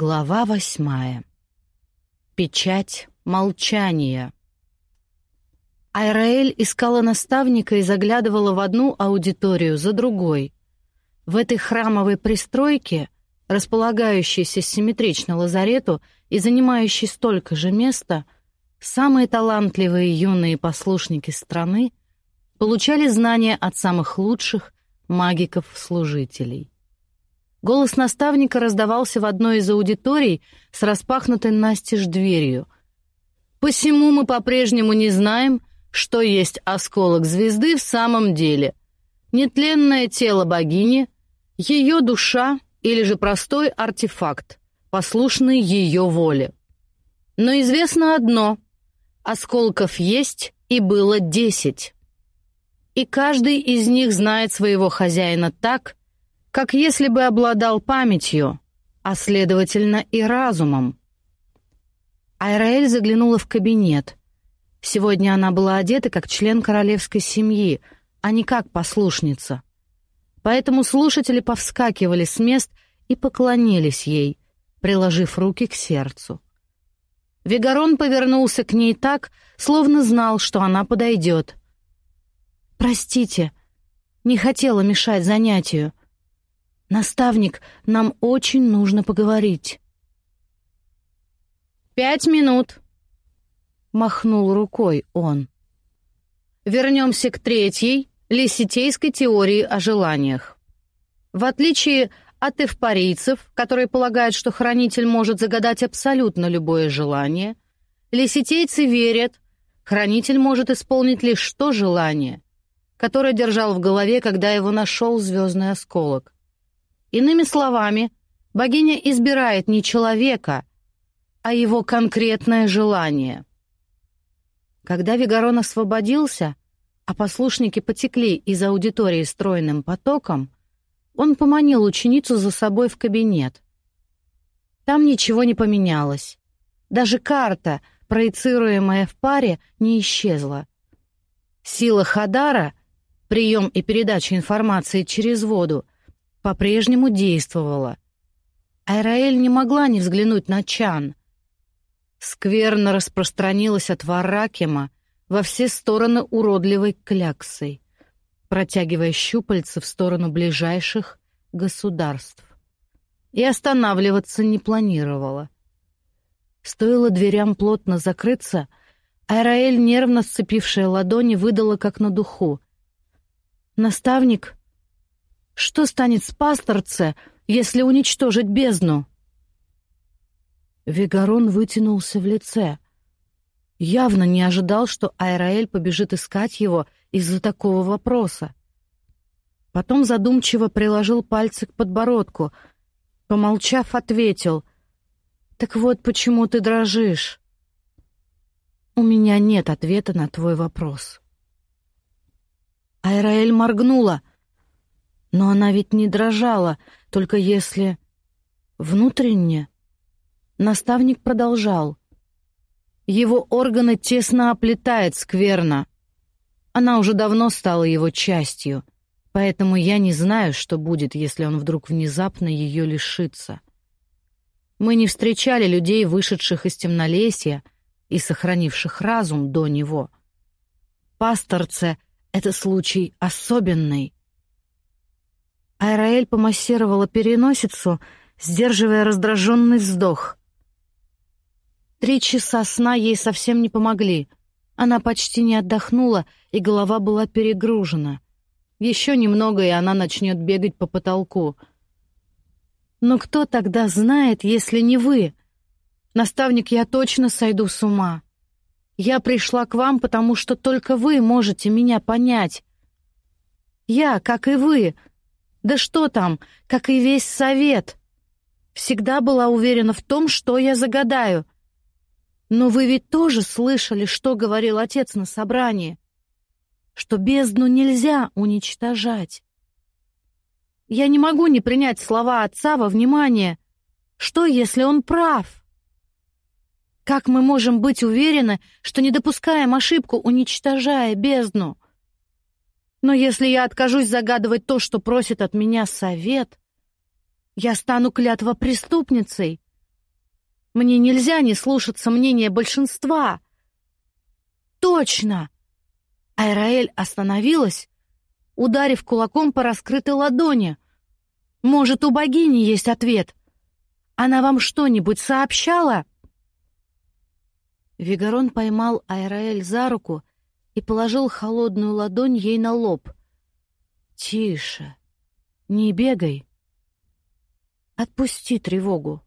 Глава восьмая. Печать молчания. Айраэль искала наставника и заглядывала в одну аудиторию за другой. В этой храмовой пристройке, располагающейся симметрично лазарету и занимающей столько же места, самые талантливые юные послушники страны получали знания от самых лучших магиков-служителей. Голос наставника раздавался в одной из аудиторий с распахнутой настежь дверью. «Посему мы по-прежнему не знаем, что есть осколок звезды в самом деле. Нетленное тело богини, ее душа или же простой артефакт, послушный ее воле. Но известно одно — осколков есть и было десять. И каждый из них знает своего хозяина так, как если бы обладал памятью, а следовательно и разумом. Айраэль заглянула в кабинет. Сегодня она была одета как член королевской семьи, а не как послушница. Поэтому слушатели повскакивали с мест и поклонились ей, приложив руки к сердцу. Вегарон повернулся к ней так, словно знал, что она подойдет. «Простите, не хотела мешать занятию», «Наставник, нам очень нужно поговорить». «Пять минут», — махнул рукой он. Вернемся к третьей, лиситейской теории о желаниях. В отличие от эвпарийцев, которые полагают, что хранитель может загадать абсолютно любое желание, лиситейцы верят, хранитель может исполнить лишь то желание, которое держал в голове, когда его нашел звездный осколок. Иными словами, богиня избирает не человека, а его конкретное желание. Когда Вигарон освободился, а послушники потекли из аудитории стройным потоком, он поманил ученицу за собой в кабинет. Там ничего не поменялось. Даже карта, проецируемая в паре, не исчезла. Сила Хадара, прием и передача информации через воду — по-прежнему действовала. Айраэль не могла не взглянуть на Чан. Скверно распространилась от Варакема во все стороны уродливой кляксой, протягивая щупальца в сторону ближайших государств. И останавливаться не планировала. Стоило дверям плотно закрыться, Айраэль, нервно сцепившая ладони, выдала как на духу. «Наставник что станет с пасторце, если уничтожить бездну? Вегарон вытянулся в лице. Явно не ожидал, что Айраэль побежит искать его из-за такого вопроса. Потом задумчиво приложил пальцы к подбородку. Помолчав, ответил. «Так вот почему ты дрожишь?» «У меня нет ответа на твой вопрос». Айраэль моргнула. Но она ведь не дрожала, только если... Внутренне. Наставник продолжал. Его органы тесно оплетает скверно. Она уже давно стала его частью, поэтому я не знаю, что будет, если он вдруг внезапно ее лишится. Мы не встречали людей, вышедших из темнолесья и сохранивших разум до него. Пасторце — это случай особенный. Айраэль помассировала переносицу, сдерживая раздраженный вздох. Три часа сна ей совсем не помогли. Она почти не отдохнула, и голова была перегружена. Еще немного, и она начнет бегать по потолку. Но кто тогда знает, если не вы? Наставник, я точно сойду с ума. Я пришла к вам, потому что только вы можете меня понять. Я, как и вы, — да что там, как и весь совет. Всегда была уверена в том, что я загадаю. Но вы ведь тоже слышали, что говорил отец на собрании, что бездну нельзя уничтожать. Я не могу не принять слова отца во внимание. Что, если он прав? Как мы можем быть уверены, что не допускаем ошибку, уничтожая бездну? Но если я откажусь загадывать то, что просит от меня совет, я стану клятва преступницей, Мне нельзя не слушаться мнения большинства. Точно! Айраэль остановилась, ударив кулаком по раскрытой ладони. Может, у богини есть ответ? Она вам что-нибудь сообщала? Вигарон поймал Айраэль за руку и положил холодную ладонь ей на лоб. «Тише! Не бегай! Отпусти тревогу!»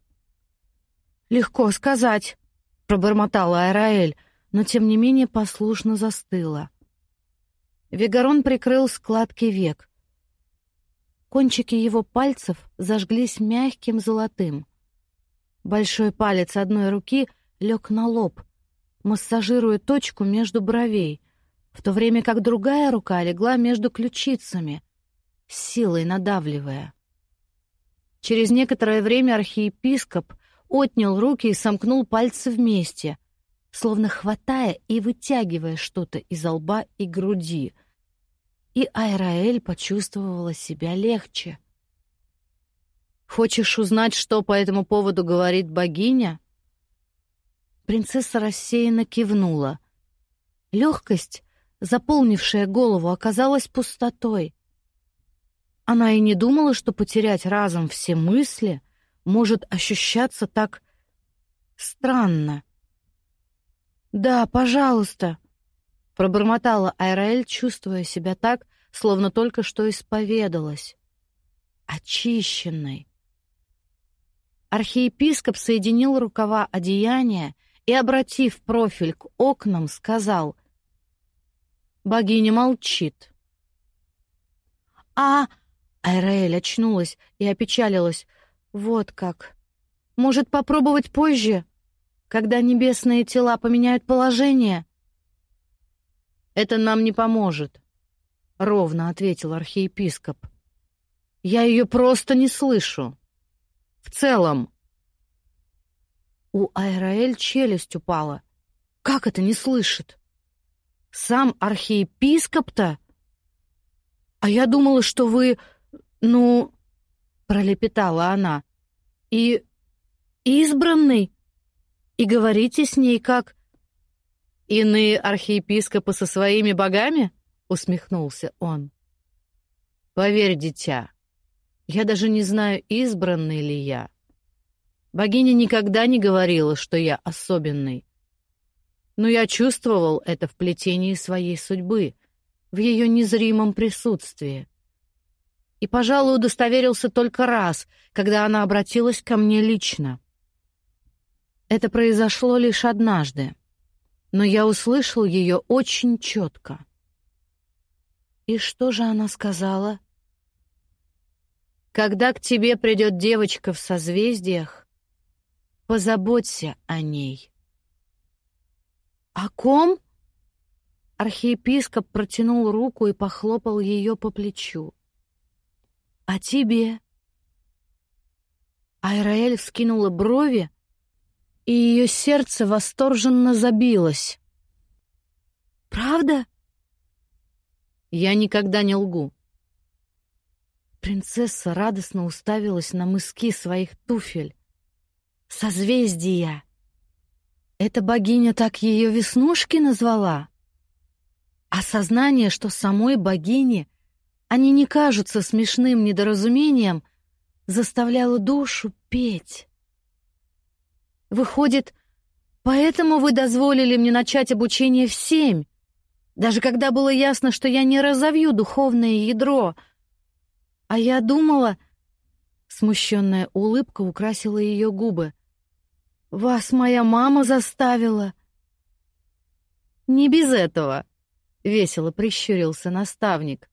«Легко сказать», — пробормотала Айраэль, но тем не менее послушно застыла. Вегарон прикрыл складки век. Кончики его пальцев зажглись мягким золотым. Большой палец одной руки лег на лоб, массажируя точку между бровей, в то время как другая рука легла между ключицами, силой надавливая. Через некоторое время архиепископ отнял руки и сомкнул пальцы вместе, словно хватая и вытягивая что-то из лба и груди. И Айраэль почувствовала себя легче. «Хочешь узнать, что по этому поводу говорит богиня?» Принцесса рассеянно кивнула. Легкость, заполнившая голову, оказалась пустотой. Она и не думала, что потерять разом все мысли — может ощущаться так странно. «Да, пожалуйста», — пробормотала Айраэль, чувствуя себя так, словно только что исповедалась. Очищенной. Архиепископ соединил рукава одеяния и, обратив профиль к окнам, сказал «Богиня молчит». «А...» — Айраэль очнулась и опечалилась — вот как. Может, попробовать позже, когда небесные тела поменяют положение? Это нам не поможет, ровно ответил архиепископ. Я ее просто не слышу. В целом. У Айраэль челюсть упала. Как это не слышит? Сам архиепископ-то? А я думала, что вы, ну, пролепетала она. И избранный? И говорите с ней как иные архиепископы со своими богами? усмехнулся он. Поверь, дитя, я даже не знаю, избранный ли я. Богиня никогда не говорила, что я особенный. Но я чувствовал это в плетении своей судьбы, в ее незримом присутствии и, пожалуй, удостоверился только раз, когда она обратилась ко мне лично. Это произошло лишь однажды, но я услышал ее очень четко. И что же она сказала? Когда к тебе придет девочка в созвездиях, позаботься о ней. О ком? Архиепископ протянул руку и похлопал ее по плечу. «А тебе?» Айраэль вскинула брови, и ее сердце восторженно забилось. «Правда?» «Я никогда не лгу». Принцесса радостно уставилась на мыски своих туфель. «Созвездия!» Эта богиня так ее веснушки назвала? Осознание, что самой богине они не кажутся смешным недоразумением, заставляло душу петь. Выходит, поэтому вы дозволили мне начать обучение в семь, даже когда было ясно, что я не разовью духовное ядро. А я думала... Смущенная улыбка украсила ее губы. «Вас моя мама заставила!» «Не без этого!» — весело прищурился наставник.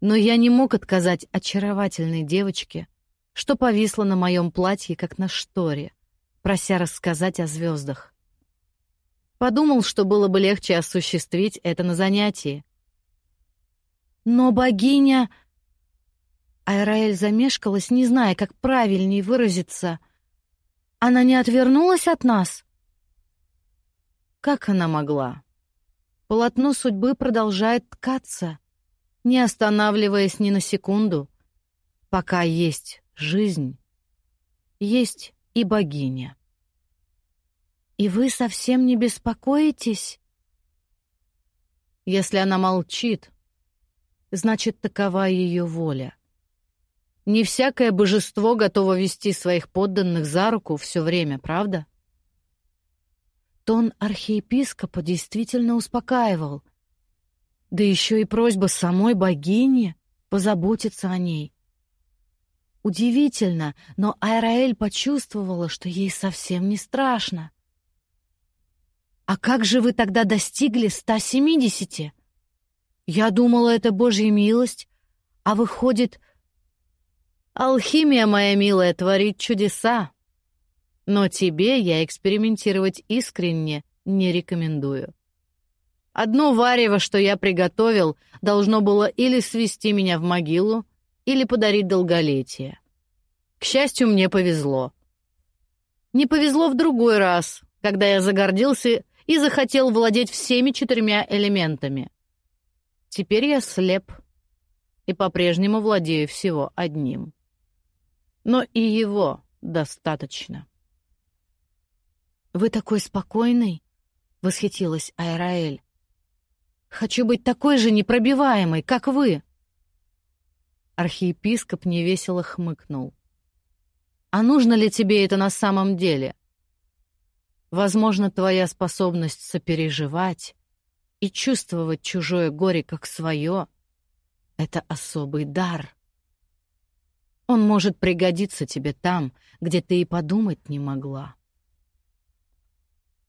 Но я не мог отказать очаровательной девочке, что повисла на моем платье, как на шторе, прося рассказать о звездах. Подумал, что было бы легче осуществить это на занятии. Но богиня... Айраэль замешкалась, не зная, как правильнее выразиться. Она не отвернулась от нас? Как она могла? Полотно судьбы продолжает ткаться не останавливаясь ни на секунду. Пока есть жизнь, есть и богиня. «И вы совсем не беспокоитесь?» Если она молчит, значит, такова ее воля. Не всякое божество готово вести своих подданных за руку все время, правда? Тон архиепископа действительно успокаивал. Да еще и просьба самой богини позаботиться о ней. Удивительно, но Айраэль почувствовала, что ей совсем не страшно. «А как же вы тогда достигли 170? Я думала, это Божья милость, а выходит...» «Алхимия, моя милая, творит чудеса, но тебе я экспериментировать искренне не рекомендую. Одно варево, что я приготовил, должно было или свести меня в могилу, или подарить долголетие. К счастью, мне повезло. Не повезло в другой раз, когда я загордился и захотел владеть всеми четырьмя элементами. Теперь я слеп и по-прежнему владею всего одним. Но и его достаточно. «Вы такой спокойный?» — восхитилась Айраэль. «Хочу быть такой же непробиваемой, как вы!» Архиепископ невесело хмыкнул. «А нужно ли тебе это на самом деле?» Возможно, твоя способность сопереживать и чувствовать чужое горе как свое — это особый дар. Он может пригодиться тебе там, где ты и подумать не могла.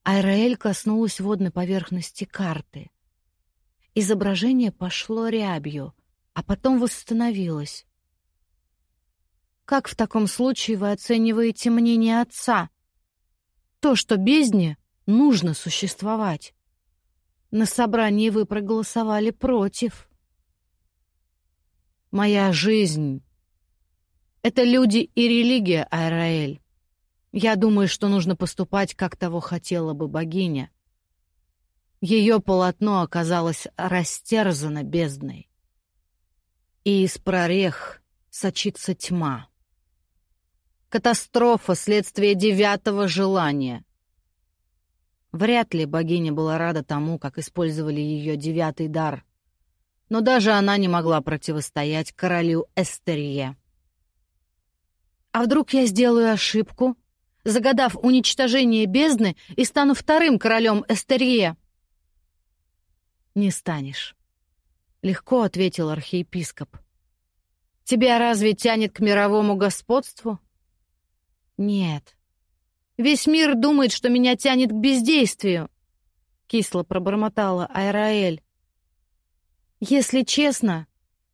Айраэль коснулась водной поверхности карты. Изображение пошло рябью, а потом восстановилось. «Как в таком случае вы оцениваете мнение отца?» то, что бездне нужно существовать. На собрании вы проголосовали против. Моя жизнь — это люди и религия, Айраэль. Я думаю, что нужно поступать, как того хотела бы богиня. Ее полотно оказалось растерзано бездной. И из прорех сочится тьма. Катастрофа — следствие девятого желания. Вряд ли богиня была рада тому, как использовали ее девятый дар. Но даже она не могла противостоять королю Эстерье. А вдруг я сделаю ошибку, загадав уничтожение бездны и стану вторым королем Эстерье? Не станешь. Легко ответил архиепископ. Тебя разве тянет к мировому господству? Нет. Весь мир думает, что меня тянет к бездействию, кисло пробормотала Айраэль. Если честно,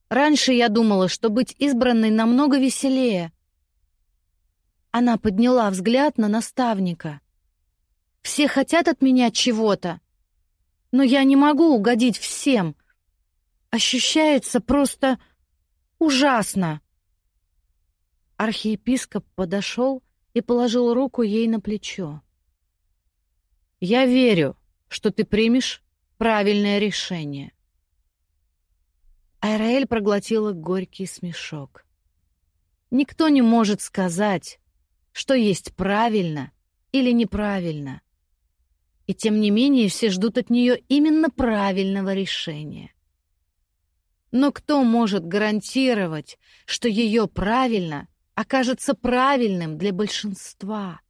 раньше я думала, что быть избранной намного веселее. Она подняла взгляд на наставника. Все хотят от меня чего-то, но я не могу угодить всем. Ощущается просто ужасно. Архиепископ подошел и положил руку ей на плечо. «Я верю, что ты примешь правильное решение». Айраэль проглотила горький смешок. Никто не может сказать, что есть правильно или неправильно. И тем не менее все ждут от нее именно правильного решения. Но кто может гарантировать, что ее правильно окажется правильным для большинства.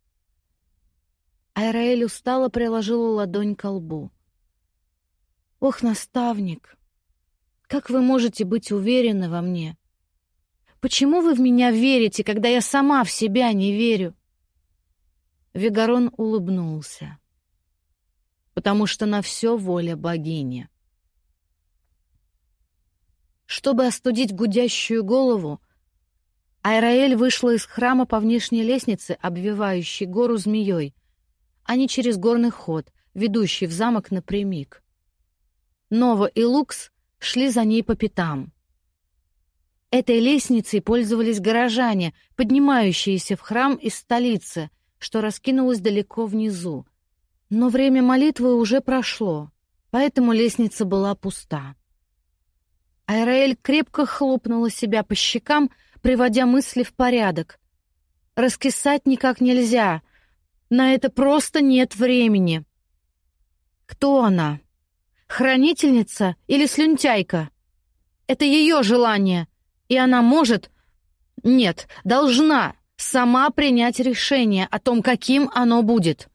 Айраэль устало приложила ладонь к лбу. «Ох, наставник, как вы можете быть уверены во мне? Почему вы в меня верите, когда я сама в себя не верю?» Вегарон улыбнулся. «Потому что на все воля богини». Чтобы остудить гудящую голову, Айраэль вышла из храма по внешней лестнице, обвивающей гору змеей, а не через горный ход, ведущий в замок напрямик. Нова и Лукс шли за ней по пятам. Этой лестницей пользовались горожане, поднимающиеся в храм из столицы, что раскинулось далеко внизу. Но время молитвы уже прошло, поэтому лестница была пуста. Айраэль крепко хлопнула себя по щекам, приводя мысли в порядок. Раскисать никак нельзя. На это просто нет времени. Кто она? Хранительница или слюнтяйка? Это ее желание, и она может... Нет, должна сама принять решение о том, каким оно будет.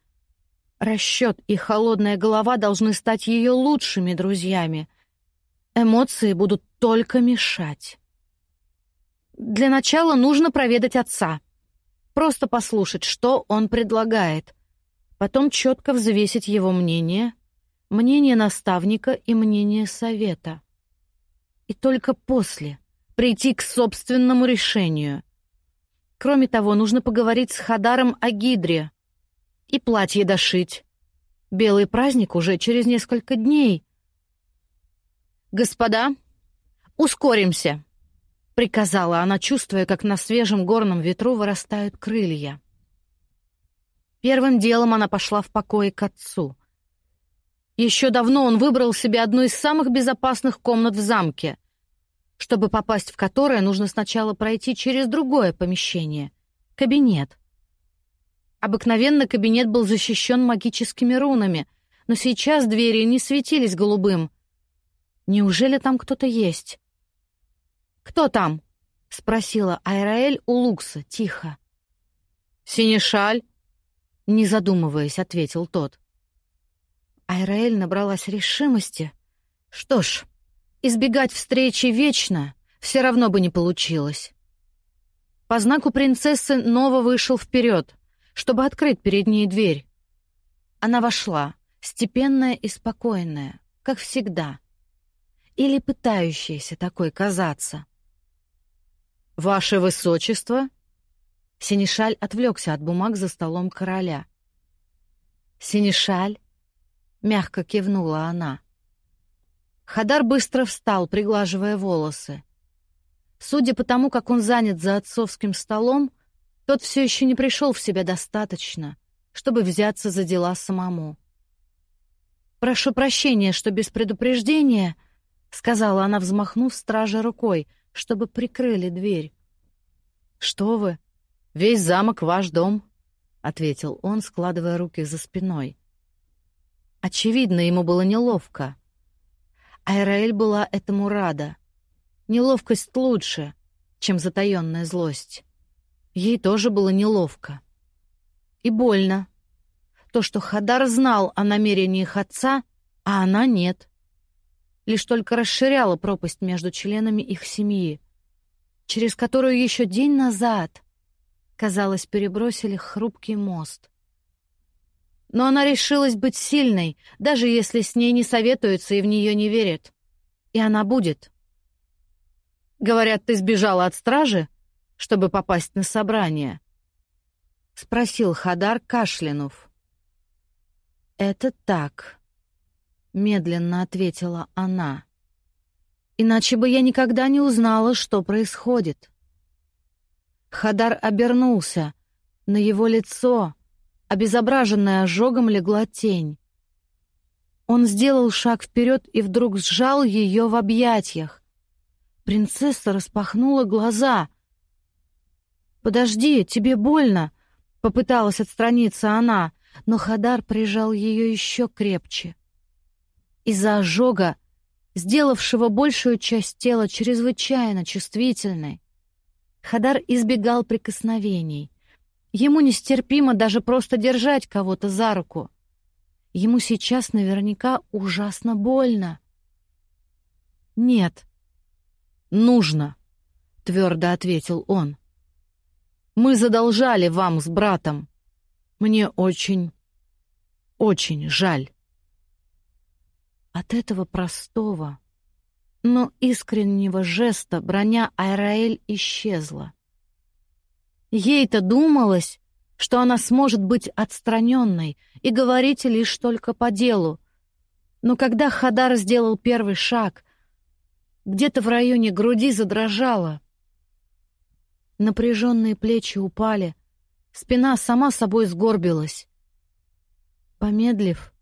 Расчет и холодная голова должны стать ее лучшими друзьями. Эмоции будут только мешать. Для начала нужно проведать отца. Просто послушать, что он предлагает. Потом четко взвесить его мнение, мнение наставника и мнение совета. И только после прийти к собственному решению. Кроме того, нужно поговорить с Хадаром о Гидре и платье дошить. Белый праздник уже через несколько дней. «Господа, ускоримся!» — приказала она, чувствуя, как на свежем горном ветру вырастают крылья. Первым делом она пошла в покое к отцу. Еще давно он выбрал себе одну из самых безопасных комнат в замке, чтобы попасть в которое, нужно сначала пройти через другое помещение — кабинет — Обыкновенно кабинет был защищен магическими рунами, но сейчас двери не светились голубым. Неужели там кто-то есть? «Кто там?» — спросила Айраэль у Лукса, тихо. «Синешаль?» — не задумываясь, ответил тот. Айраэль набралась решимости. Что ж, избегать встречи вечно все равно бы не получилось. По знаку принцессы Нова вышел вперед — чтобы открыть перед ней дверь. Она вошла, степенная и спокойная, как всегда. Или пытающаяся такой казаться. «Ваше Высочество!» Синишаль отвлекся от бумаг за столом короля. «Синишаль!» — мягко кивнула она. Хадар быстро встал, приглаживая волосы. Судя по тому, как он занят за отцовским столом, тот все еще не пришел в себя достаточно, чтобы взяться за дела самому. «Прошу прощения, что без предупреждения», — сказала она, взмахнув страже рукой, чтобы прикрыли дверь. «Что вы? Весь замок ваш дом», — ответил он, складывая руки за спиной. Очевидно, ему было неловко. Айраэль была этому рада. Неловкость лучше, чем затаённая злость. Ей тоже было неловко. И больно. То, что Хадар знал о намерениях отца, а она нет. Лишь только расширяла пропасть между членами их семьи, через которую еще день назад, казалось, перебросили хрупкий мост. Но она решилась быть сильной, даже если с ней не советуются и в нее не верят. И она будет. «Говорят, ты сбежала от стражи?» чтобы попасть на собрание?» — спросил Хадар, кашлянув. «Это так», — медленно ответила она. «Иначе бы я никогда не узнала, что происходит». Хадар обернулся. На его лицо, обезображенное ожогом, легла тень. Он сделал шаг вперед и вдруг сжал ее в объятиях. Принцесса распахнула глаза — «Подожди, тебе больно!» — попыталась отстраниться она, но Хадар прижал ее еще крепче. Из-за ожога, сделавшего большую часть тела чрезвычайно чувствительной, Хадар избегал прикосновений. Ему нестерпимо даже просто держать кого-то за руку. Ему сейчас наверняка ужасно больно. «Нет, нужно», — твердо ответил он. Мы задолжали вам с братом. Мне очень, очень жаль. От этого простого, но искреннего жеста броня Айраэль исчезла. Ей-то думалось, что она сможет быть отстраненной и говорить лишь только по делу. Но когда Хадар сделал первый шаг, где-то в районе груди задрожало — Напряженные плечи упали, спина сама собой сгорбилась. Помедлив,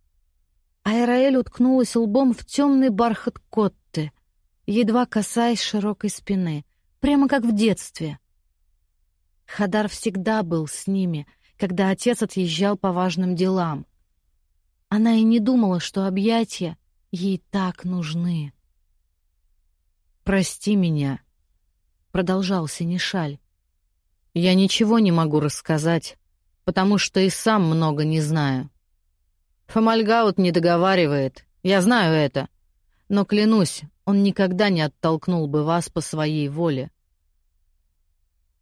Айраэль уткнулась лбом в темный бархат Котты, едва касаясь широкой спины, прямо как в детстве. Хадар всегда был с ними, когда отец отъезжал по важным делам. Она и не думала, что объятия ей так нужны. «Прости меня», — продолжал Синишаль. «Я ничего не могу рассказать, потому что и сам много не знаю. Фомальгаут не договаривает, я знаю это, но клянусь, он никогда не оттолкнул бы вас по своей воле.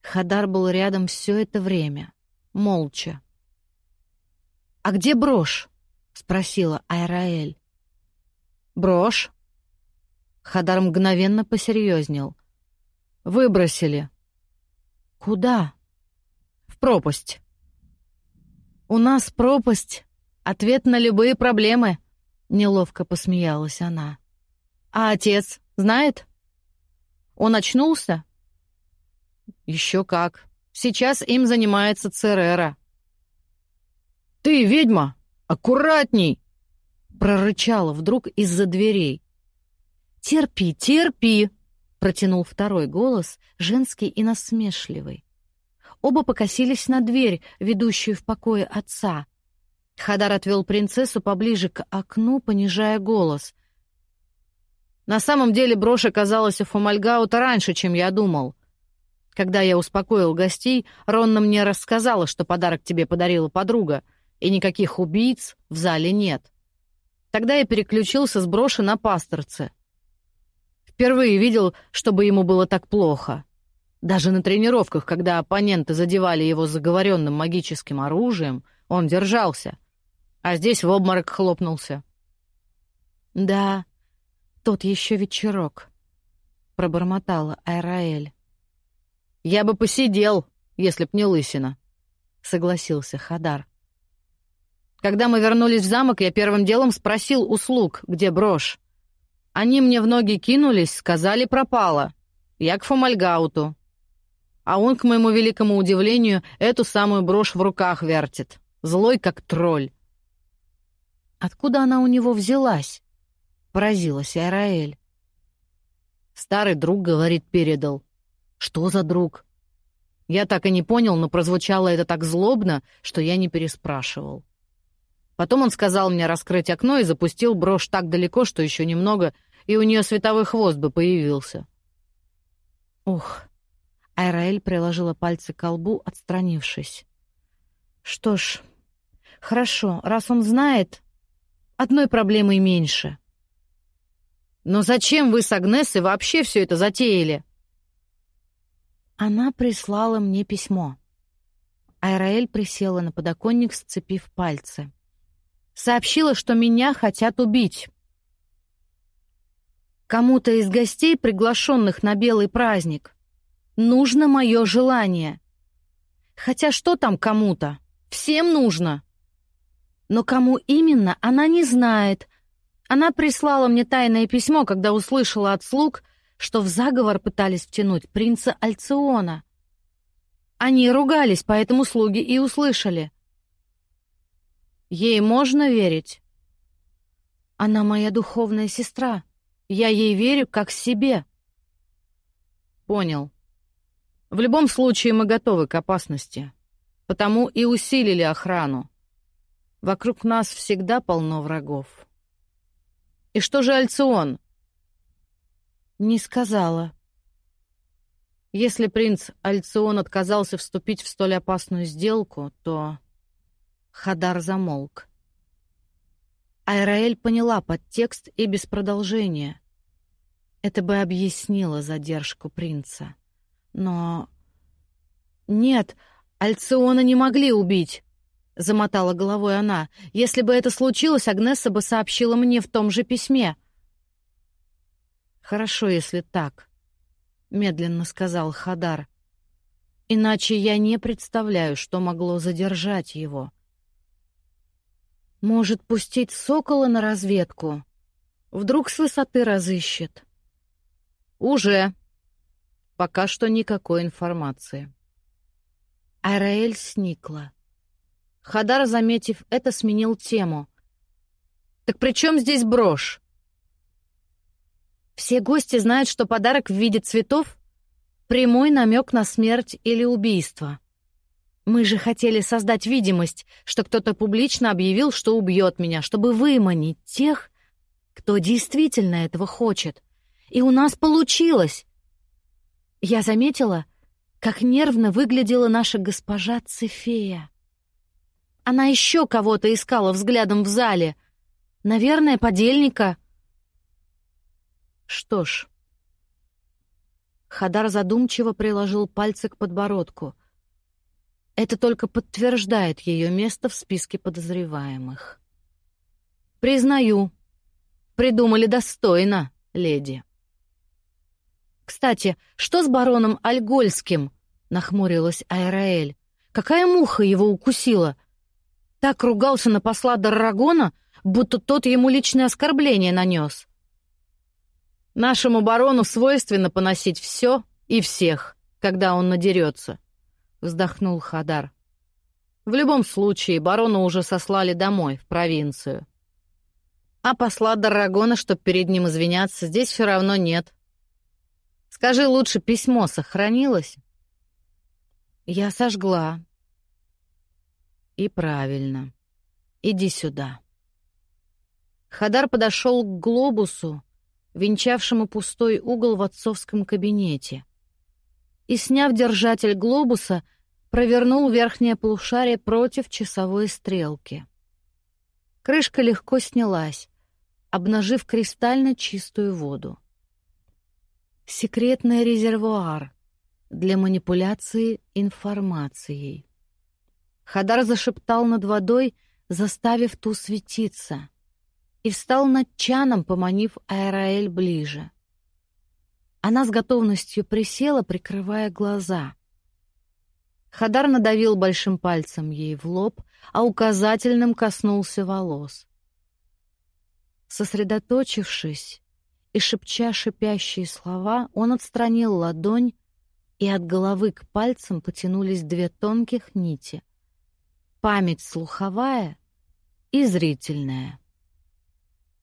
Хадар был рядом все это время, молча. «А где брошь?» — спросила Айраэль. «Брошь?» Хадар мгновенно посерьезнел. «Выбросили». «Куда?» «В пропасть». «У нас пропасть. Ответ на любые проблемы», — неловко посмеялась она. «А отец знает?» «Он очнулся?» «Еще как. Сейчас им занимается Церера». «Ты, ведьма, аккуратней!» прорычала вдруг из-за дверей. «Терпи, терпи!» — протянул второй голос, женский и насмешливый. Оба покосились на дверь, ведущую в покое отца. Хадар отвел принцессу поближе к окну, понижая голос. «На самом деле брошь оказалась у Фомальгаута раньше, чем я думал. Когда я успокоил гостей, Ронна мне рассказала, что подарок тебе подарила подруга, и никаких убийц в зале нет. Тогда я переключился с броши на пасторце. Впервые видел, чтобы ему было так плохо. Даже на тренировках, когда оппоненты задевали его заговоренным магическим оружием, он держался. А здесь в обморок хлопнулся. «Да, тот еще вечерок», — пробормотала Айраэль. «Я бы посидел, если б не лысина», — согласился Хадар. Когда мы вернулись в замок, я первым делом спросил у слуг, где брошь. Они мне в ноги кинулись, сказали, пропала. Я к Фомальгауту. А он, к моему великому удивлению, эту самую брошь в руках вертит. Злой, как тролль. «Откуда она у него взялась?» — поразилась Араэль. Старый друг, говорит, передал. Что за друг? Я так и не понял, но прозвучало это так злобно, что я не переспрашивал. Потом он сказал мне раскрыть окно и запустил брошь так далеко, что еще немного, и у нее световой хвост бы появился. Ух. Айраэль приложила пальцы к колбу, отстранившись. Что ж, хорошо, раз он знает, одной проблемой меньше. Но зачем вы с Агнесой вообще все это затеяли? Она прислала мне письмо. Айраэль присела на подоконник, сцепив пальцы сообщила, что меня хотят убить. Кому-то из гостей, приглашенных на белый праздник, нужно мое желание. Хотя что там кому-то? Всем нужно. Но кому именно, она не знает. Она прислала мне тайное письмо, когда услышала от слуг, что в заговор пытались втянуть принца Альциона. Они ругались, поэтому слуги и услышали. Ей можно верить? Она моя духовная сестра. Я ей верю как себе. Понял. В любом случае мы готовы к опасности. Потому и усилили охрану. Вокруг нас всегда полно врагов. И что же Альцион? Не сказала. Если принц Альцион отказался вступить в столь опасную сделку, то Хадар замолк. Айраэль поняла подтекст и без продолжения. Это бы объяснило задержку принца. Но... «Нет, Альциона не могли убить», — замотала головой она. «Если бы это случилось, Агнеса бы сообщила мне в том же письме». «Хорошо, если так», — медленно сказал Хадар. «Иначе я не представляю, что могло задержать его». Может, пустить сокола на разведку? Вдруг с высоты разыщет. Уже. Пока что никакой информации. Араэль сникла. Хадар, заметив это, сменил тему. «Так при чем здесь брошь?» «Все гости знают, что подарок в виде цветов — прямой намек на смерть или убийство. Мы же хотели создать видимость, что кто-то публично объявил, что убьет меня, чтобы выманить тех, кто действительно этого хочет. И у нас получилось. Я заметила, как нервно выглядела наша госпожа Цефея. Она еще кого-то искала взглядом в зале. Наверное, подельника. Что ж... Хадар задумчиво приложил пальцы к подбородку. Это только подтверждает ее место в списке подозреваемых. «Признаю, придумали достойно, леди». «Кстати, что с бароном Альгольским?» — нахмурилась Айраэль. «Какая муха его укусила? Так ругался на посла Даррагона, будто тот ему личное оскорбление нанес». «Нашему барону свойственно поносить все и всех, когда он надерется», — вздохнул Хадар. «В любом случае, барона уже сослали домой, в провинцию. А посла Даррагона, чтоб перед ним извиняться, здесь все равно нет». Скажи лучше, письмо сохранилось? Я сожгла. И правильно. Иди сюда. Хадар подошел к глобусу, венчавшему пустой угол в отцовском кабинете, и, сняв держатель глобуса, провернул верхнее полушарие против часовой стрелки. Крышка легко снялась, обнажив кристально чистую воду. Секретный резервуар для манипуляции информацией. Хадар зашептал над водой, заставив ту светиться, и встал над чаном, поманив Аэраэль ближе. Она с готовностью присела, прикрывая глаза. Хадар надавил большим пальцем ей в лоб, а указательным коснулся волос. Сосредоточившись, и, шепча шипящие слова, он отстранил ладонь, и от головы к пальцам потянулись две тонких нити. Память слуховая и зрительная.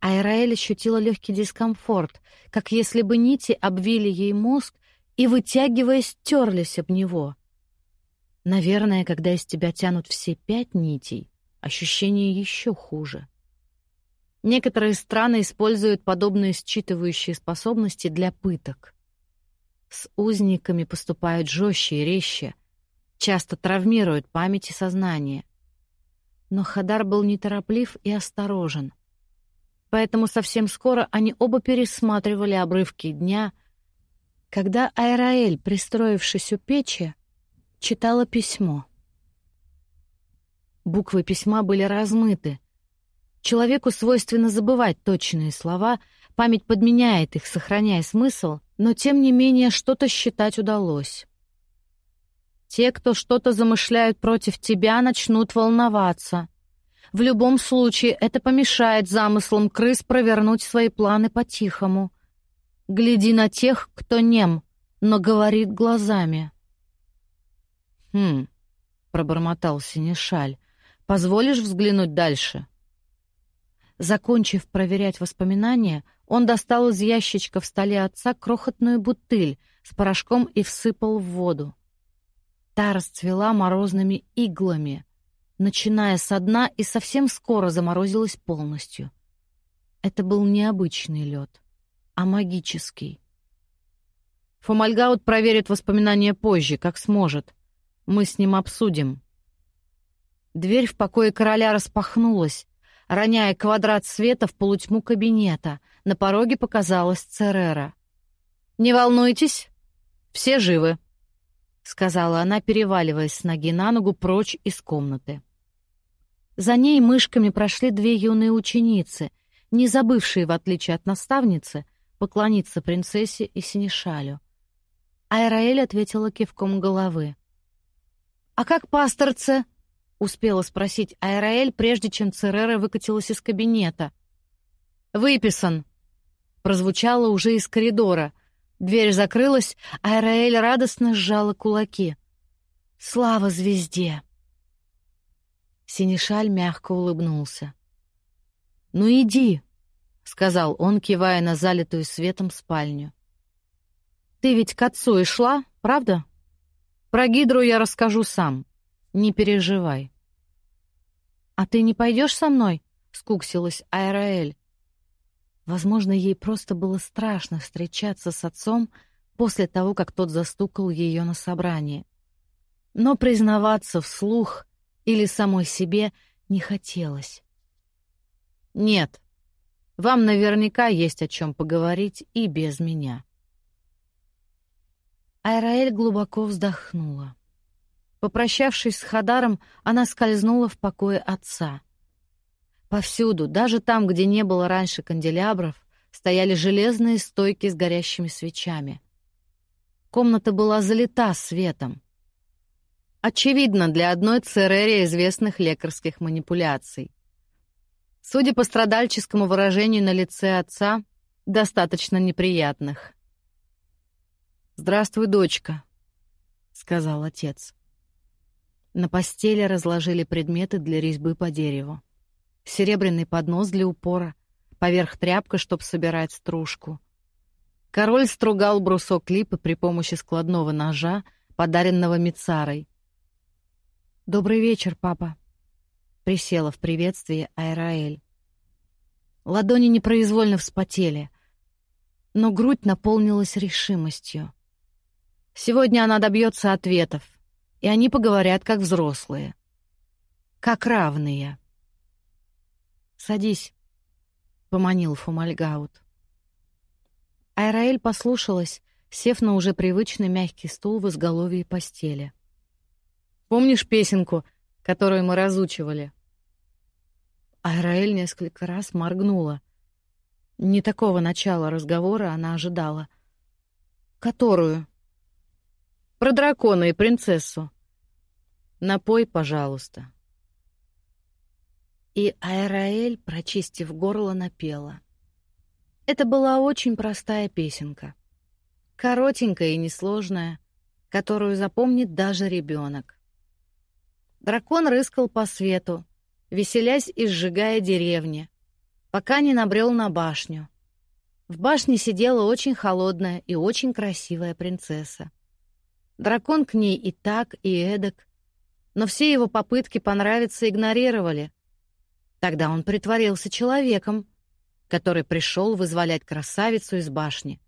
Айраэль ощутила легкий дискомфорт, как если бы нити обвили ей мозг и, вытягиваясь, терлись об него. Наверное, когда из тебя тянут все пять нитей, ощущение еще хуже. Некоторые страны используют подобные считывающие способности для пыток. С узниками поступают жестче и резче, часто травмируют память и сознание. Но Хадар был нетороплив и осторожен. Поэтому совсем скоро они оба пересматривали обрывки дня, когда Айраэль, пристроившись у печи, читала письмо. Буквы письма были размыты, Человеку свойственно забывать точные слова, память подменяет их, сохраняя смысл, но тем не менее что-то считать удалось. Те, кто что-то замышляют против тебя, начнут волноваться. В любом случае это помешает замыслам крыс провернуть свои планы по-тихому. Гляди на тех, кто нем, но говорит глазами. «Хм», — пробормотал Синешаль, — «позволишь взглянуть дальше?» Закончив проверять воспоминания, он достал из ящичка в столе отца крохотную бутыль с порошком и всыпал в воду. Та расцвела морозными иглами, начиная со дна и совсем скоро заморозилась полностью. Это был не обычный лед, а магический. Фомальгаут проверит воспоминания позже, как сможет. Мы с ним обсудим. Дверь в покое короля распахнулась, роняя квадрат света в полутьму кабинета. На пороге показалась Церера. «Не волнуйтесь, все живы», — сказала она, переваливаясь с ноги на ногу прочь из комнаты. За ней мышками прошли две юные ученицы, не забывшие, в отличие от наставницы, поклониться принцессе и Синишалю. Айраэль ответила кивком головы. «А как пасторце?» Успела спросить Айраэль, прежде чем Церера выкатилась из кабинета. «Выписан!» Прозвучало уже из коридора. Дверь закрылась, Айраэль радостно сжала кулаки. «Слава звезде!» Синишаль мягко улыбнулся. «Ну иди», — сказал он, кивая на залитую светом спальню. «Ты ведь к отцу и шла, правда? Про Гидру я расскажу сам. Не переживай. «А ты не пойдешь со мной?» — скуксилась Айраэль. Возможно, ей просто было страшно встречаться с отцом после того, как тот застукал ее на собрании. Но признаваться вслух или самой себе не хотелось. «Нет, вам наверняка есть о чем поговорить и без меня». Айраэль глубоко вздохнула. Попрощавшись с Хадаром, она скользнула в покое отца. Повсюду, даже там, где не было раньше канделябров, стояли железные стойки с горящими свечами. Комната была залита светом. Очевидно, для одной церерии известных лекарских манипуляций. Судя по страдальческому выражению на лице отца, достаточно неприятных. «Здравствуй, дочка», — сказал отец. На постели разложили предметы для резьбы по дереву. Серебряный поднос для упора, поверх тряпка, чтоб собирать стружку. Король стругал брусок липы при помощи складного ножа, подаренного Мицарой. «Добрый вечер, папа», — присела в приветствии Айраэль. Ладони непроизвольно вспотели, но грудь наполнилась решимостью. Сегодня она добьется ответов — и они поговорят как взрослые. Как равные. «Садись», — поманил Фумальгаут. Айраэль послушалась, сев на уже привычный мягкий стул в изголовье постели. «Помнишь песенку, которую мы разучивали?» Айраэль несколько раз моргнула. Не такого начала разговора она ожидала. «Которую?» Про дракона и принцессу. Напой, пожалуйста. И Аэраэль, прочистив горло, напела. Это была очень простая песенка. Коротенькая и несложная, которую запомнит даже ребенок. Дракон рыскал по свету, веселясь и сжигая деревни, пока не набрел на башню. В башне сидела очень холодная и очень красивая принцесса. Дракон к ней и так, и эдак. Но все его попытки понравиться игнорировали. Тогда он притворился человеком, который пришел вызволять красавицу из башни.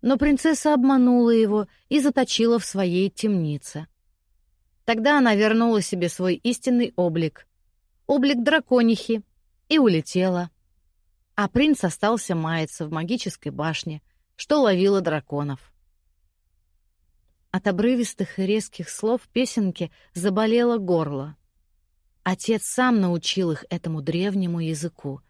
Но принцесса обманула его и заточила в своей темнице. Тогда она вернула себе свой истинный облик, облик драконихи, и улетела. А принц остался маяться в магической башне, что ловила драконов. От обрывистых и резких слов песенки заболело горло. Отец сам научил их этому древнему языку.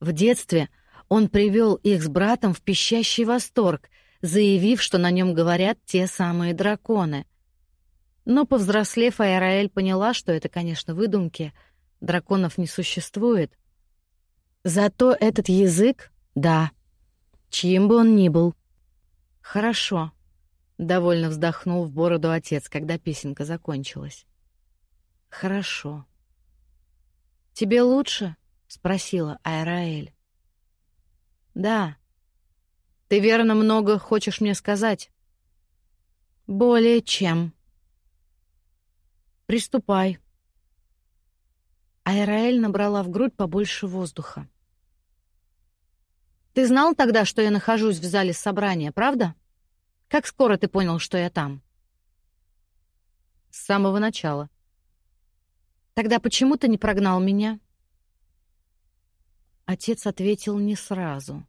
В детстве он привел их с братом в пищащий восторг, заявив, что на нем говорят те самые драконы. Но, повзрослев, Айраэль поняла, что это, конечно, выдумки, драконов не существует. Зато этот язык — да, чьим бы он ни был. Хорошо. Довольно вздохнул в бороду отец, когда песенка закончилась. Хорошо. Тебе лучше? спросила Айраэль. Да. Ты верно много хочешь мне сказать? Более чем. Приступай. Айраэль набрала в грудь побольше воздуха. Ты знал тогда, что я нахожусь в зале собрания, правда? Как скоро ты понял, что я там? С самого начала. Тогда почему ты не прогнал меня? Отец ответил не сразу.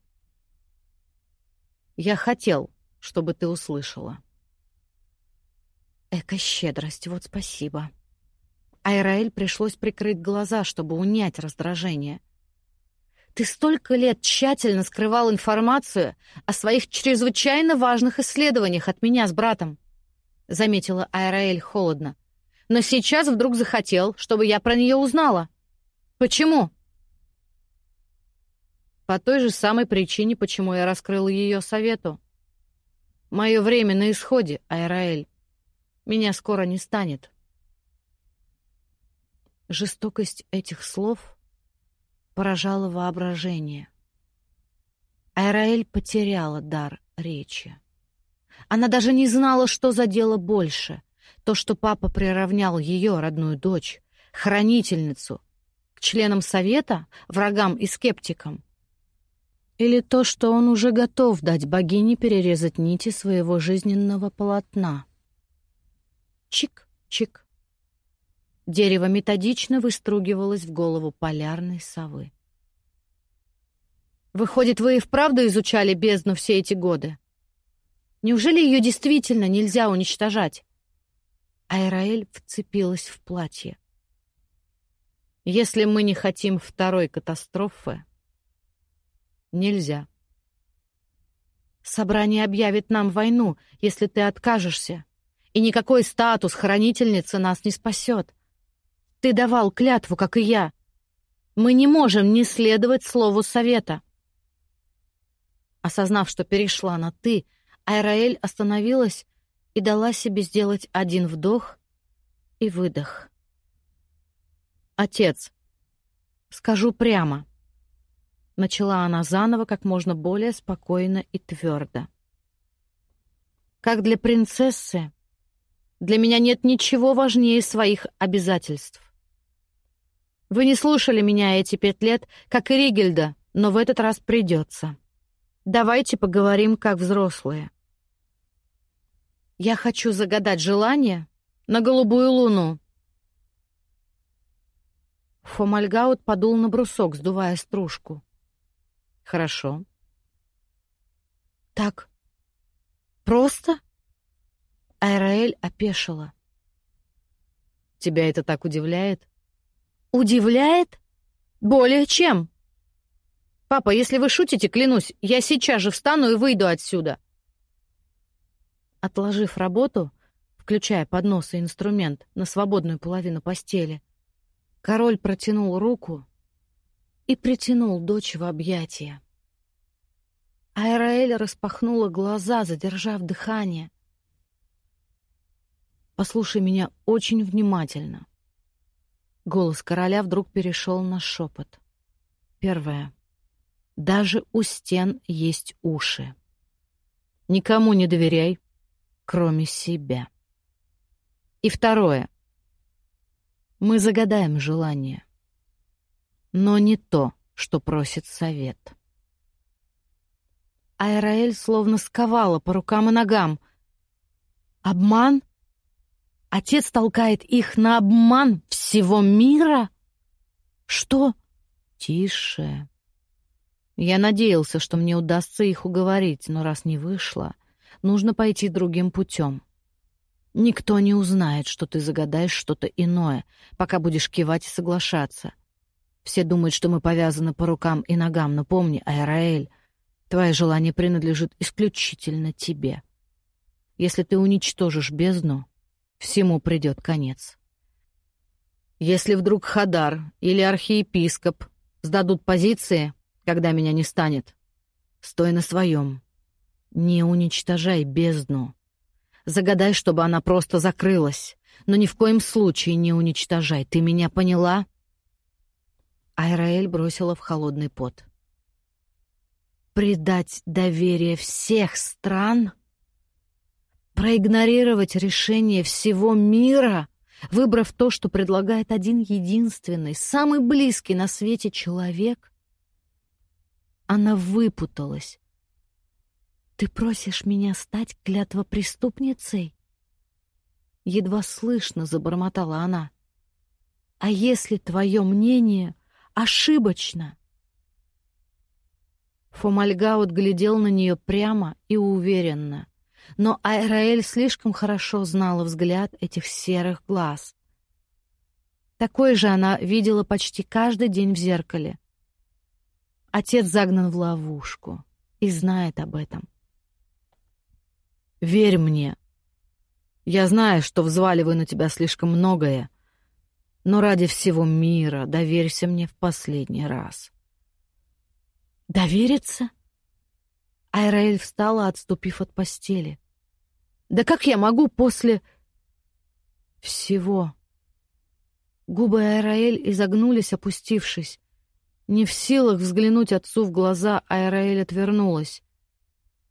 Я хотел, чтобы ты услышала. Эка щедрость, вот спасибо. Айраэль пришлось прикрыть глаза, чтобы унять раздражение. Ты столько лет тщательно скрывал информацию о своих чрезвычайно важных исследованиях от меня с братом, заметила Айраэль холодно. Но сейчас вдруг захотел, чтобы я про нее узнала. Почему? По той же самой причине, почему я раскрыл ее совету. Мое время на исходе, Айраэль. Меня скоро не станет. Жестокость этих слов поражало воображение. Айраэль потеряла дар речи. Она даже не знала, что задело больше То, что папа приравнял ее, родную дочь, хранительницу, к членам совета, врагам и скептикам? Или то, что он уже готов дать богине перерезать нити своего жизненного полотна? Чик-чик. Дерево методично выстругивалось в голову полярной совы. «Выходит, вы и вправду изучали бездну все эти годы? Неужели ее действительно нельзя уничтожать?» Айраэль вцепилась в платье. «Если мы не хотим второй катастрофы, нельзя. Собрание объявит нам войну, если ты откажешься, и никакой статус хранительницы нас не спасет. Ты давал клятву, как и я. Мы не можем не следовать слову совета». Осознав, что перешла на «ты», Айраэль остановилась и дала себе сделать один вдох и выдох. «Отец, скажу прямо», — начала она заново как можно более спокойно и твердо. «Как для принцессы, для меня нет ничего важнее своих обязательств. Вы не слушали меня эти пять лет, как и Ригельда, но в этот раз придется. Давайте поговорим как взрослые. Я хочу загадать желание на голубую луну. Фомальгаут подул на брусок, сдувая стружку. Хорошо. Так. Просто? Айраэль опешила. Тебя это так удивляет? Удивляет? Более чем. Папа, если вы шутите, клянусь, я сейчас же встану и выйду отсюда. Отложив работу, включая поднос и инструмент, на свободную половину постели, король протянул руку и притянул дочь в объятия. Айраэль распахнула глаза, задержав дыхание. «Послушай меня очень внимательно». Голос короля вдруг перешел на шепот. Первое. Даже у стен есть уши. Никому не доверяй, кроме себя. И второе. Мы загадаем желание, но не то, что просит совет. Айраэль словно сковала по рукам и ногам. Обман? Отец толкает их на обман всего мира? Что? Тише. Я надеялся, что мне удастся их уговорить, но раз не вышло, нужно пойти другим путем. Никто не узнает, что ты загадаешь что-то иное, пока будешь кивать и соглашаться. Все думают, что мы повязаны по рукам и ногам, но помни, Айраэль, твое желание принадлежит исключительно тебе. Если ты уничтожишь бездну, всему придет конец. Если вдруг Хадар или архиепископ сдадут позиции, когда меня не станет, стой на своем. Не уничтожай бездну. Загадай, чтобы она просто закрылась, но ни в коем случае не уничтожай. Ты меня поняла?» Айраэль бросила в холодный пот. «Предать доверие всех стран? Проигнорировать решение всего мира, выбрав то, что предлагает один единственный, самый близкий на свете человек? Она выпуталась, «Ты просишь меня стать клятвопреступницей?» Едва слышно забормотала она. «А если твое мнение ошибочно?» Фомальгаут глядел на нее прямо и уверенно, но Айраэль слишком хорошо знала взгляд этих серых глаз. Такой же она видела почти каждый день в зеркале. Отец загнан в ловушку и знает об этом. Верь мне. Я знаю, что взваливаю на тебя слишком многое, но ради всего мира доверься мне в последний раз. Довериться? Айраэль встала, отступив от постели. Да как я могу после всего? Губы Айраэль изогнулись, опустившись. Не в силах взглянуть отцу в глаза, Айраэль отвернулась.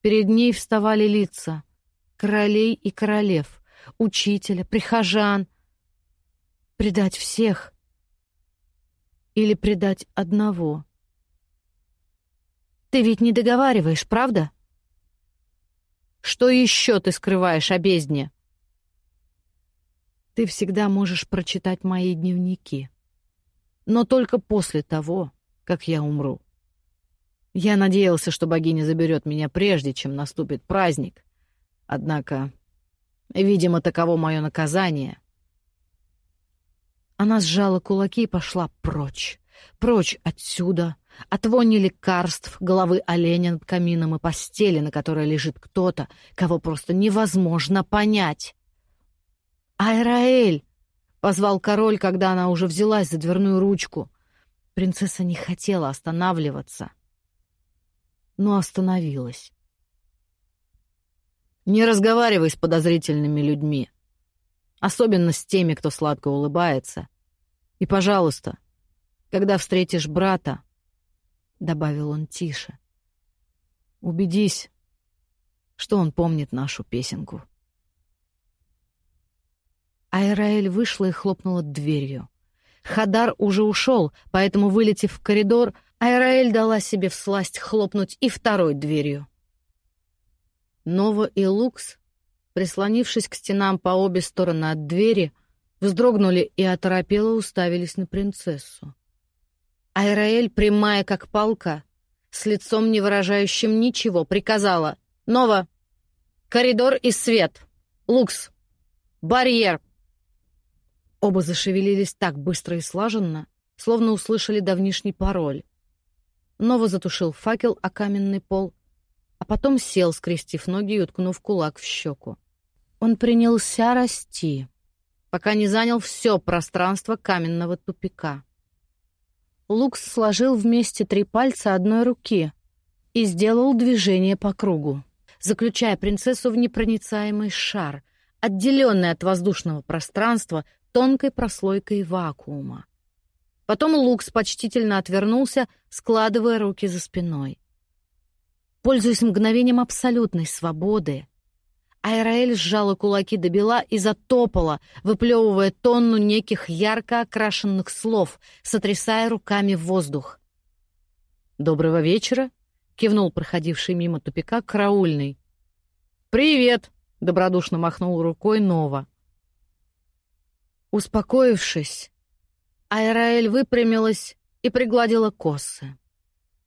Перед ней вставали лица — королей и королев, учителя, прихожан. Предать всех или предать одного. Ты ведь не договариваешь, правда? Что еще ты скрываешь о бездне? Ты всегда можешь прочитать мои дневники, но только после того, как я умру. Я надеялся, что богиня заберет меня прежде, чем наступит праздник. Однако, видимо, таково мое наказание. Она сжала кулаки и пошла прочь. Прочь отсюда, от вони лекарств, головы оленя над камином и постели, на которой лежит кто-то, кого просто невозможно понять. «Айраэль!» — позвал король, когда она уже взялась за дверную ручку. Принцесса не хотела останавливаться — но остановилась. «Не разговаривай с подозрительными людьми, особенно с теми, кто сладко улыбается. И, пожалуйста, когда встретишь брата, — добавил он тише, — убедись, что он помнит нашу песенку». Айраэль вышла и хлопнула дверью. Хадар уже ушел, поэтому, вылетев в коридор, Айраэль дала себе всласть хлопнуть и второй дверью. Нова и Лукс, прислонившись к стенам по обе стороны от двери, вздрогнули и оторопело уставились на принцессу. Айраэль, прямая как палка, с лицом не выражающим ничего, приказала «Нова! Коридор и свет! Лукс! Барьер!» Оба зашевелились так быстро и слаженно, словно услышали давнишний пароль. Нова затушил факел о каменный пол, а потом сел, скрестив ноги и уткнув кулак в щеку. Он принялся расти, пока не занял все пространство каменного тупика. Лукс сложил вместе три пальца одной руки и сделал движение по кругу, заключая принцессу в непроницаемый шар, отделенный от воздушного пространства тонкой прослойкой вакуума. Потом Лукс почтительно отвернулся, складывая руки за спиной. Пользуясь мгновением абсолютной свободы, Айраэль сжала кулаки до бела и затопала, выплевывая тонну неких ярко окрашенных слов, сотрясая руками в воздух. «Доброго вечера!» — кивнул проходивший мимо тупика караульный. «Привет!» — добродушно махнул рукой Нова. Успокоившись, Айраэль выпрямилась и пригладила косы.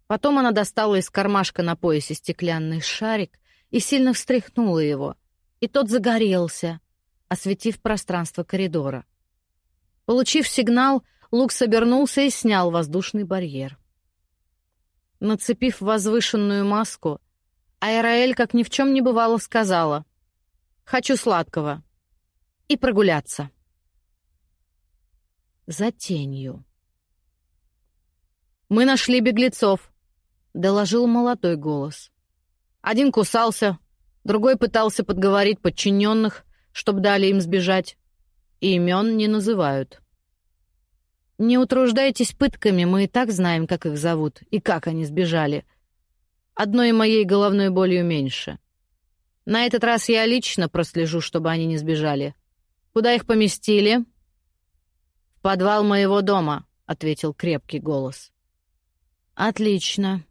Потом она достала из кармашка на поясе стеклянный шарик и сильно встряхнула его, и тот загорелся, осветив пространство коридора. Получив сигнал, Лукс обернулся и снял воздушный барьер. Нацепив возвышенную маску, Айраэль, как ни в чем не бывало, сказала «Хочу сладкого» и прогуляться за тенью. «Мы нашли беглецов», — доложил молодой голос. Один кусался, другой пытался подговорить подчиненных, чтобы дали им сбежать. И имен не называют. «Не утруждайтесь пытками, мы и так знаем, как их зовут и как они сбежали. Одной моей головной болью меньше. На этот раз я лично прослежу, чтобы они не сбежали. Куда их поместили?» подвал моего дома», — ответил крепкий голос. «Отлично.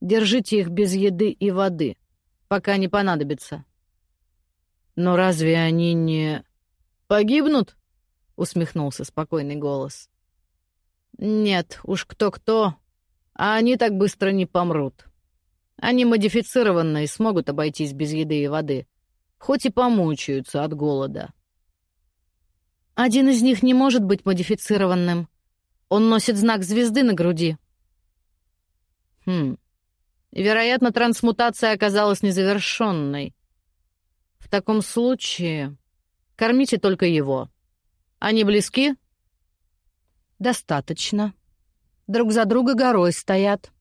Держите их без еды и воды, пока не понадобится». «Но разве они не... погибнут?» — усмехнулся спокойный голос. «Нет, уж кто-кто, а они так быстро не помрут. Они модифицированы и смогут обойтись без еды и воды, хоть и помучаются от голода». Один из них не может быть модифицированным. Он носит знак звезды на груди. Хм. Вероятно, трансмутация оказалась незавершенной. В таком случае кормите только его. Они близки? Достаточно. Друг за друга горой стоят.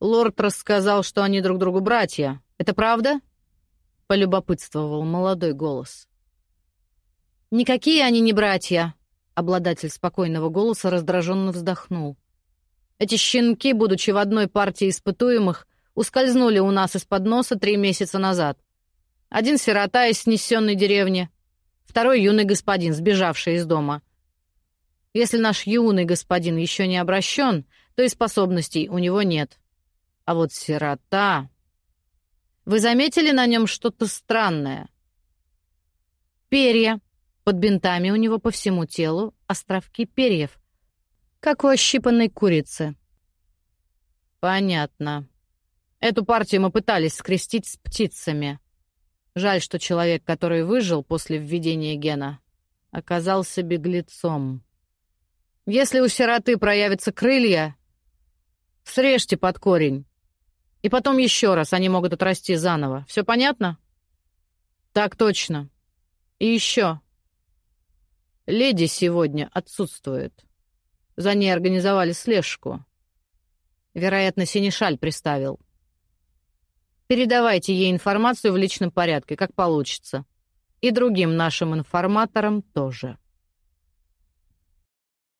Лорд рассказал, что они друг другу братья. Это правда? Полюбопытствовал молодой голос. «Никакие они не братья!» Обладатель спокойного голоса раздраженно вздохнул. «Эти щенки, будучи в одной партии испытуемых, ускользнули у нас из-под носа три месяца назад. Один сирота из снесенной деревни, второй юный господин, сбежавший из дома. Если наш юный господин еще не обращен, то и способностей у него нет. А вот сирота... Вы заметили на нем что-то странное? Перья. Под бинтами у него по всему телу островки перьев, как у ощипанной курицы. Понятно. Эту партию мы пытались скрестить с птицами. Жаль, что человек, который выжил после введения гена, оказался беглецом. Если у сироты проявятся крылья, срежьте под корень. И потом еще раз они могут отрасти заново. Все понятно? Так точно. И еще. Леди сегодня отсутствует. За ней организовали слежку. Вероятно, Синишаль приставил. Передавайте ей информацию в личном порядке, как получится. И другим нашим информаторам тоже.